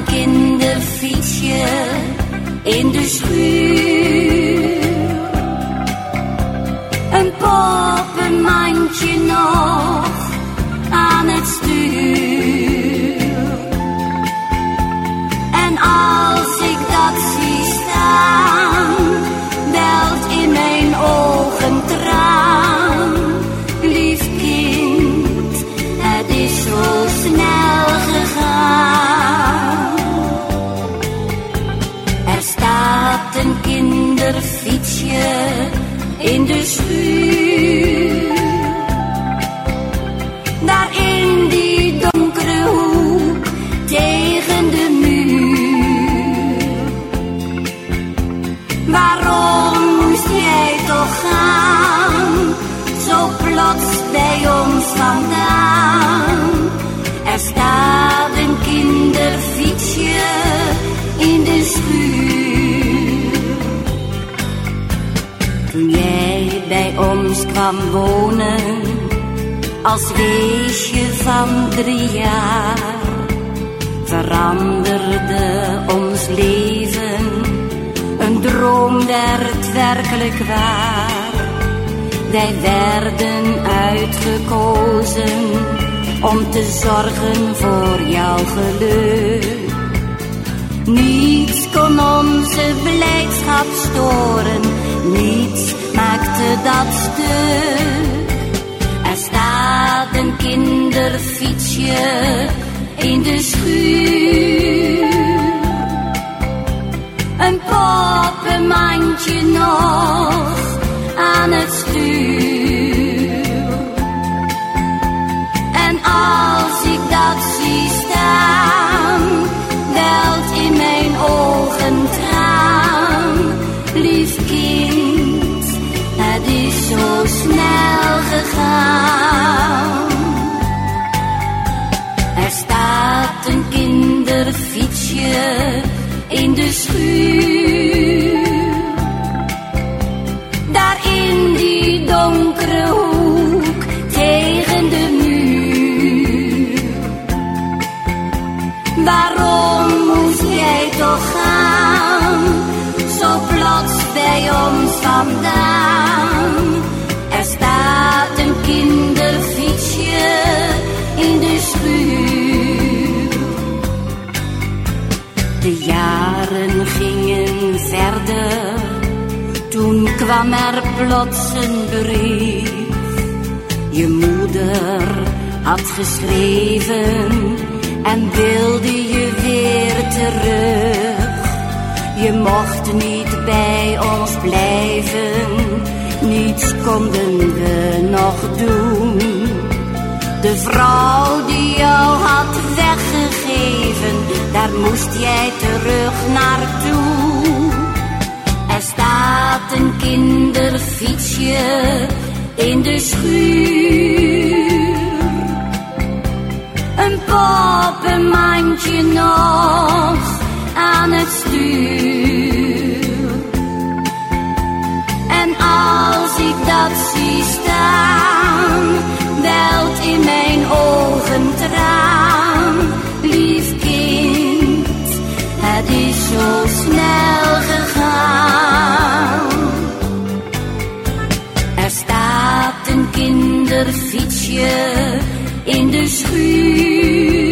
een kinderfietsje in de schuur. Een poppenmandje nog aan het stuur. Een kinderfietsje in de schuur. Daar in die donkere hoek tegen de muur. Waarom moest jij toch gaan, zo plots bij ons vandaan? Er staat ons kwam wonen, als weesje van drie jaar, veranderde ons leven. Een droom werd werkelijk waar. Wij werden uitgekozen om te zorgen voor jouw geluk. Niets kon onze blijdschap storen, niets maakte dat stuk. Er staat een kinderfietsje in de schuur. Een poppenmandje nog Daar in die donkere hoek tegen de muur. Waarom moest jij toch gaan, zo plots bij ons vandaan? De jaren gingen verder, toen kwam er plots een brief. Je moeder had geschreven en wilde je weer terug. Je mocht niet bij ons blijven, niets konden we nog doen. De vrouw die jou had weggegeven, daar moest jij terug naartoe. Er staat een kinderfietsje in de schuur. Een poppenmandje nog aan het stuur. En als ik dat zie staan, kinderfietsje in de schuur.